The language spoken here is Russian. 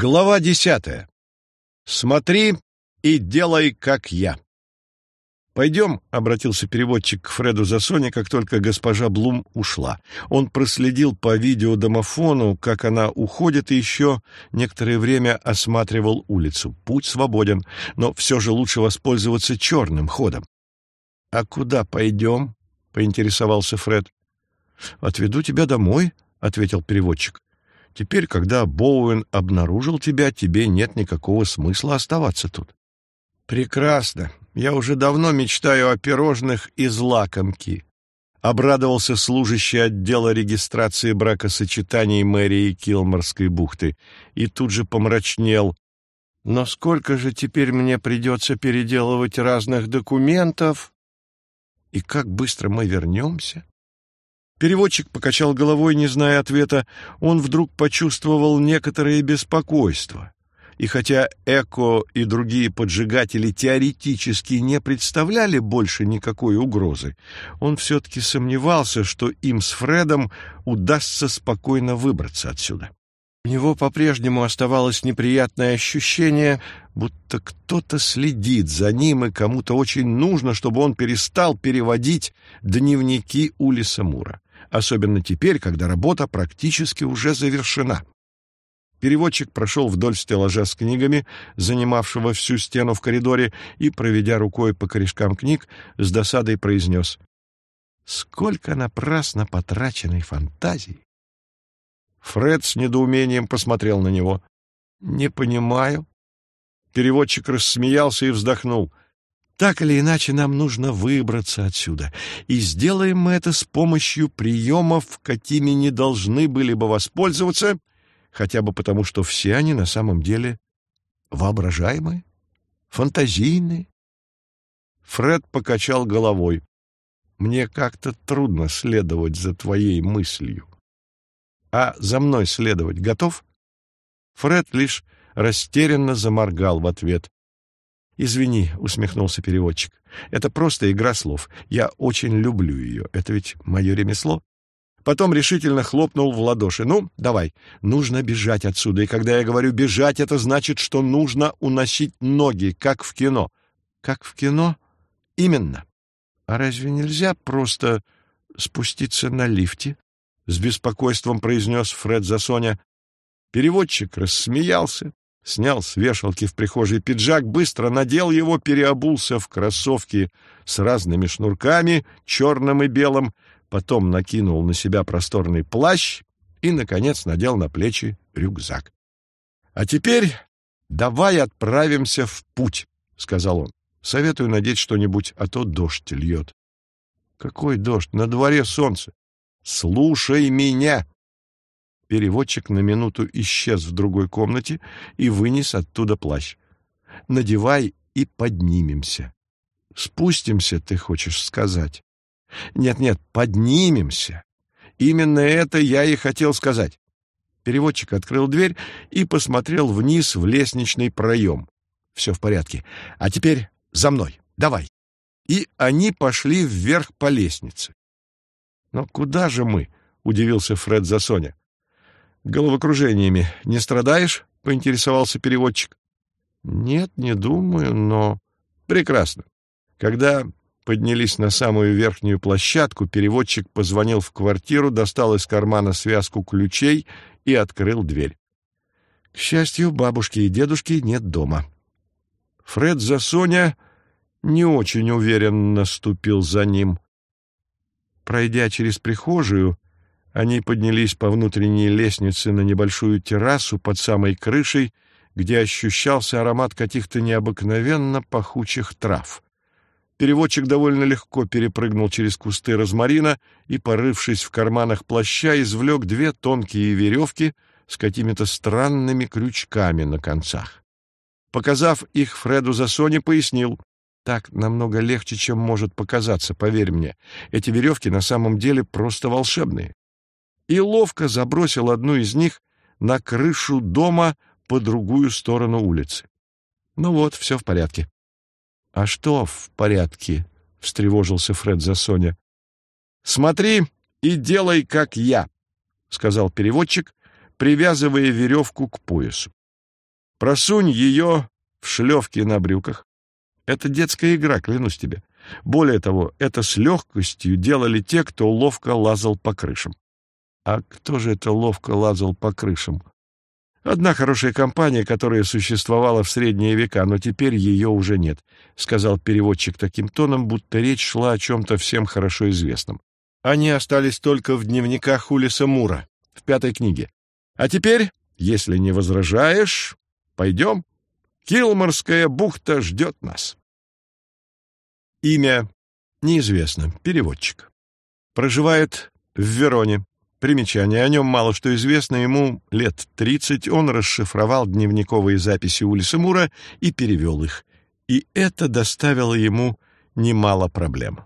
Глава десятая. Смотри и делай, как я. «Пойдем», — обратился переводчик к Фреду Засоне, как только госпожа Блум ушла. Он проследил по видеодомофону, как она уходит, и еще некоторое время осматривал улицу. Путь свободен, но все же лучше воспользоваться черным ходом. «А куда пойдем?» — поинтересовался Фред. «Отведу тебя домой», — ответил переводчик. Теперь, когда Боуэн обнаружил тебя, тебе нет никакого смысла оставаться тут. Прекрасно. Я уже давно мечтаю о пирожных из лакомки. Обрадовался служащий отдела регистрации бракосочетаний мэрии Килморской бухты и тут же помрачнел. Но сколько же теперь мне придется переделывать разных документов? И как быстро мы вернемся? Переводчик покачал головой, не зная ответа. Он вдруг почувствовал некоторое беспокойство. И хотя ЭКО и другие поджигатели теоретически не представляли больше никакой угрозы, он все-таки сомневался, что им с Фредом удастся спокойно выбраться отсюда. У него по-прежнему оставалось неприятное ощущение, будто кто-то следит за ним, и кому-то очень нужно, чтобы он перестал переводить дневники Улиса Мура особенно теперь, когда работа практически уже завершена. Переводчик прошел вдоль стеллажа с книгами, занимавшего всю стену в коридоре, и, проведя рукой по корешкам книг, с досадой произнес «Сколько напрасно потраченной фантазии!» Фред с недоумением посмотрел на него. «Не понимаю». Переводчик рассмеялся и вздохнул. Так или иначе, нам нужно выбраться отсюда, и сделаем мы это с помощью приемов, какими не должны были бы воспользоваться, хотя бы потому, что все они на самом деле воображаемые, фантазийные. Фред покачал головой. Мне как-то трудно следовать за твоей мыслью. А за мной следовать готов? Фред лишь растерянно заморгал в ответ. «Извини», — усмехнулся переводчик. «Это просто игра слов. Я очень люблю ее. Это ведь мое ремесло». Потом решительно хлопнул в ладоши. «Ну, давай, нужно бежать отсюда. И когда я говорю «бежать», это значит, что нужно уносить ноги, как в кино». «Как в кино?» «Именно». «А разве нельзя просто спуститься на лифте?» — с беспокойством произнес Фред Засоня. Переводчик рассмеялся, снял с вешалки в прихожей пиджак, быстро надел его, переобулся в кроссовки с разными шнурками, черным и белым, потом накинул на себя просторный плащ и, наконец, надел на плечи рюкзак. — А теперь давай отправимся в путь, — сказал он. — Советую надеть что-нибудь, а то дождь льет. — Какой дождь? На дворе солнце. — Слушай меня! Переводчик на минуту исчез в другой комнате и вынес оттуда плащ. «Надевай и поднимемся». «Спустимся, ты хочешь сказать?» «Нет-нет, поднимемся. Именно это я и хотел сказать». Переводчик открыл дверь и посмотрел вниз в лестничный проем. «Все в порядке. А теперь за мной. Давай». И они пошли вверх по лестнице. «Но куда же мы?» — удивился Фред за Соня головокружениями не страдаешь?» — поинтересовался переводчик. «Нет, не думаю, но...» «Прекрасно. Когда поднялись на самую верхнюю площадку, переводчик позвонил в квартиру, достал из кармана связку ключей и открыл дверь. К счастью, бабушки и дедушки нет дома. Фред за Соня не очень уверенно ступил за ним. Пройдя через прихожую, они поднялись по внутренней лестнице на небольшую террасу под самой крышей, где ощущался аромат каких-то необыкновенно пахучих трав. Переводчик довольно легко перепрыгнул через кусты розмарина и, порывшись в карманах плаща, извлек две тонкие веревки с какими-то странными крючками на концах. Показав их Фреду за Соне, пояснил, «Так намного легче, чем может показаться, поверь мне. Эти веревки на самом деле просто волшебные и ловко забросил одну из них на крышу дома по другую сторону улицы. Ну вот, все в порядке. — А что в порядке? — встревожился Фред за Соня. — Смотри и делай, как я, — сказал переводчик, привязывая веревку к поясу. Просунь ее в шлевки на брюках. Это детская игра, клянусь тебе. Более того, это с легкостью делали те, кто ловко лазал по крышам. А кто же это ловко лазал по крышам? Одна хорошая компания, которая существовала в средние века, но теперь ее уже нет, — сказал переводчик таким тоном, будто речь шла о чем-то всем хорошо известном. Они остались только в дневниках Улиса Мура, в пятой книге. А теперь, если не возражаешь, пойдем. Килморская бухта ждет нас. Имя неизвестно, переводчик. Проживает в Вероне. Примечание. О нем мало что известно. Ему лет тридцать. Он расшифровал дневниковые записи Улиса Мура и перевел их. И это доставило ему немало проблем.